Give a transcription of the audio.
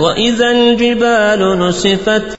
وإذا الجبال نسفت